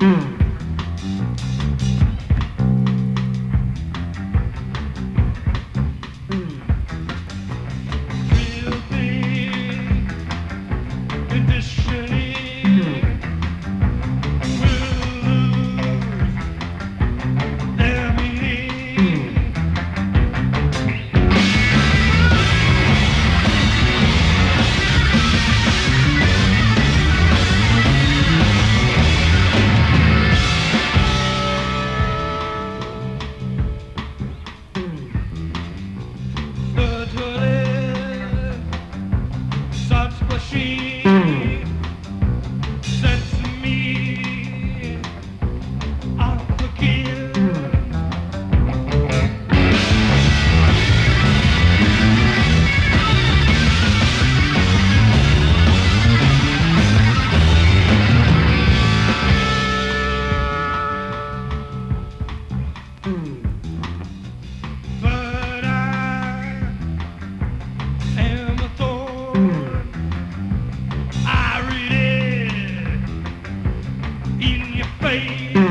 Such machine. away.